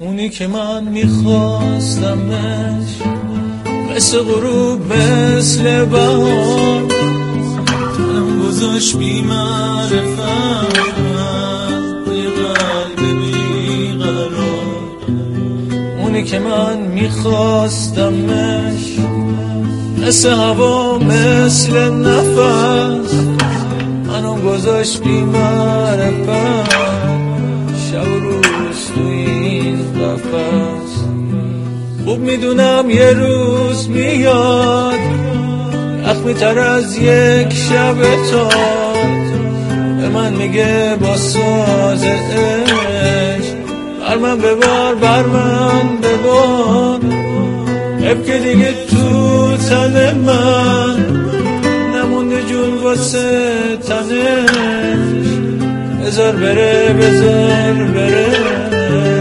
اونی که من میخواستمش مثل غروب مثل بهار. تنم گذاشت بی معرفت قلب اونی که من میخواستمش مثل هوا مثل نفس. منو گذاشت بی معرفت خوب می‌دونم یه روز میاد اخمی تر از یک شب تا به من میگه با ساز بر من ببار بر من ببار. حب که دیگه تو تن من نمونده جون واسه تنش. بذار بره بذار بره.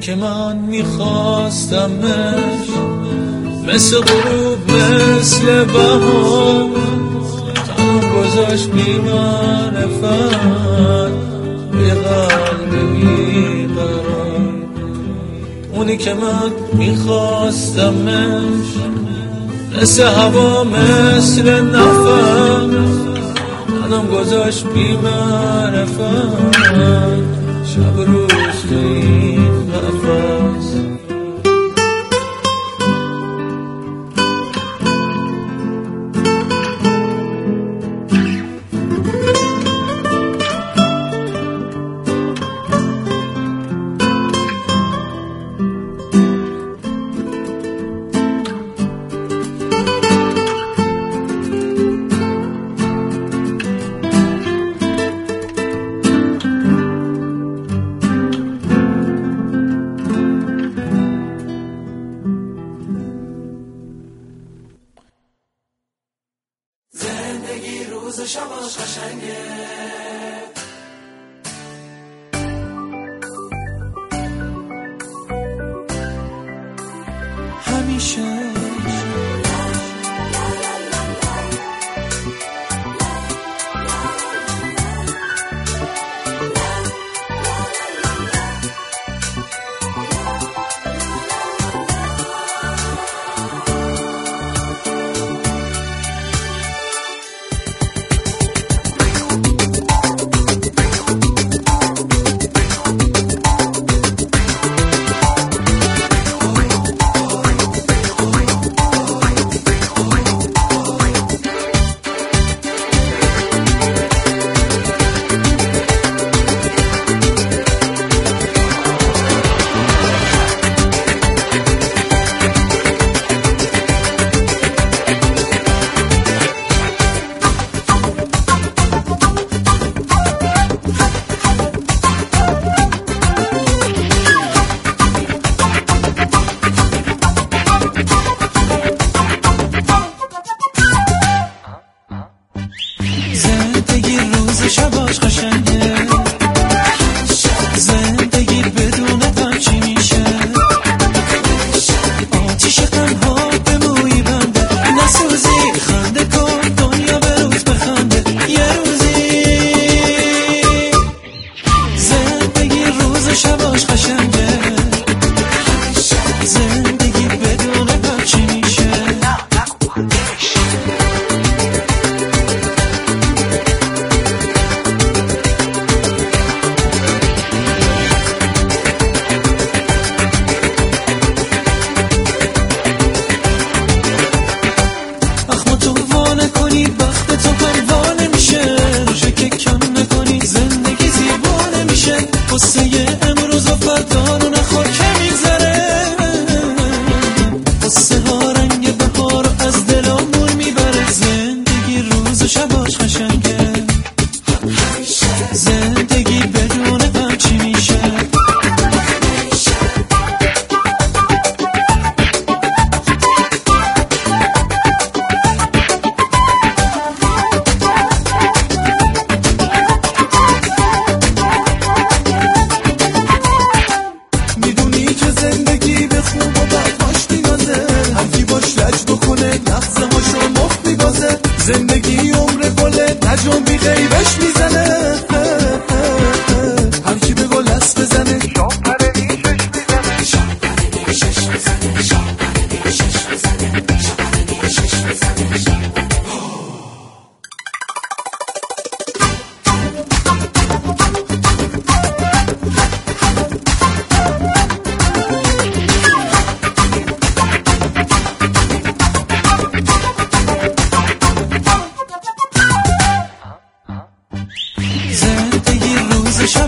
که من میخواستمش مثل غروب مثل بهار. تنم گذاشت بی معرفت یه قلب بیقرار اونی که من میخواستمش مثل هوا مثل نفس. تنم گذاشت بی معرفت شب روز تو Daniel.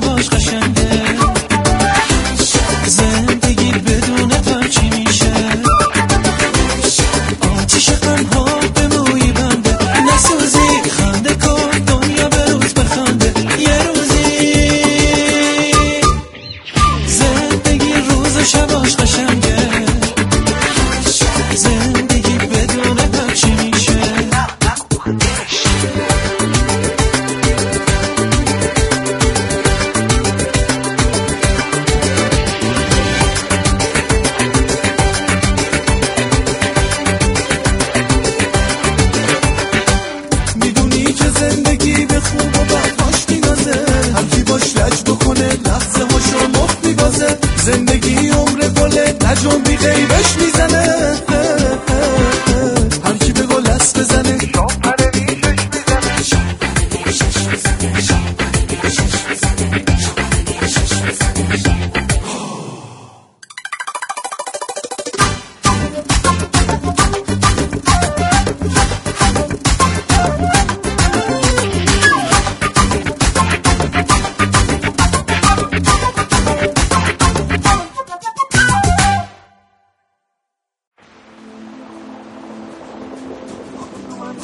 نباش قشنگه. زندگی بدون تو چی میشه؟ آتیش قم ها به موی بنده. نسوزی خنده کن دنیا به روز بخنده. یه روزی. زندگی روز شباش قشنگه. از بی غیبش می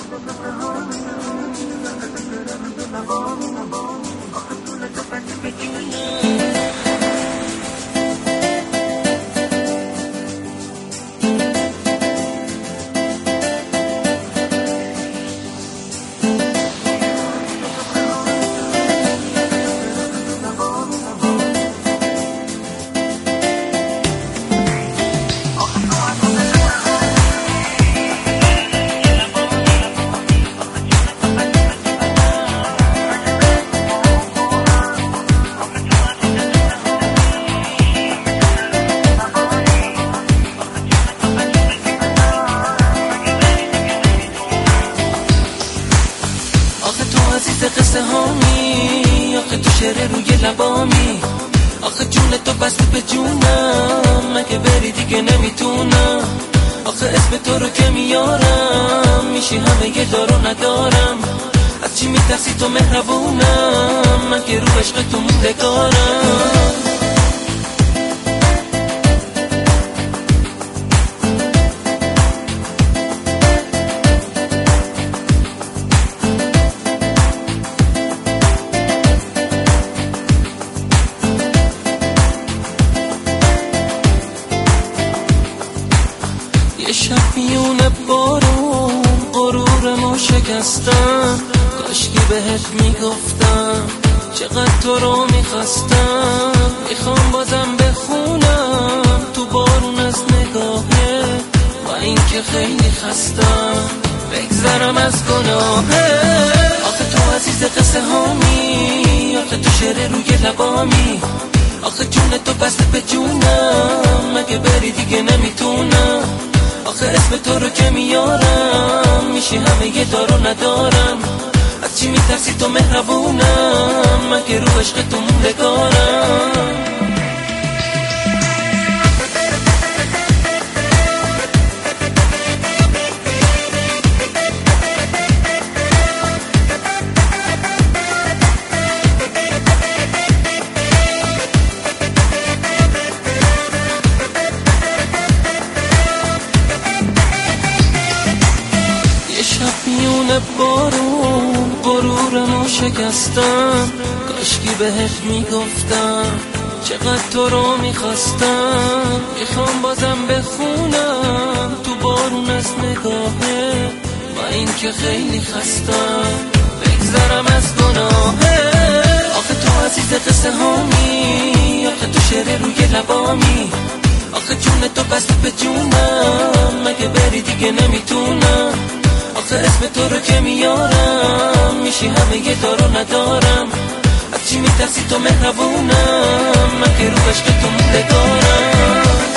I'm gonna go, I'm. دارو ندارم. از چی میترسی تو مهربونم؟ من که رو عشق تو موندگارم یه شب میونه غرورمو شکستم. کاشکی بهت می‌گفتم. چقدر تو رو می‌خواستم. می‌خوام بازم بخونم. تو بارون از نگاهه. و اینکه خیلی خستم. بگذرم از گناهه. آخه تو عزیز قصه هامی. آخه تو شعر روی لبامی. آخه جون تو بسته به جونم. مگه بری دیگه نمی‌تونم. آخه اسم تو رو که میارم میشی همه یه دارو ندارم. از چی میترسی تو مهربونم؟ من که رو عشق تو موندگارم یه شب میونه بارون غرورمو شکستم. کاشکی بهت می‌گفتم چقدر تو رو می‌خواستم. می‌خوام بازم بخونم تو بارون از نگاهه. و اینکه خیلی خستم بگذرم از گناهه. آخه تو عزیز قصه هامی آخه تو شعر روی لبامی. آخه جون تو بسته به جونم مگه بری دیگه نمی‌تونم. آخه اسم تو رو که میارم میشی همه یه دارو ندارم. از چی میترسی تو مهربونم؟ من که رو عشق تو موندگارم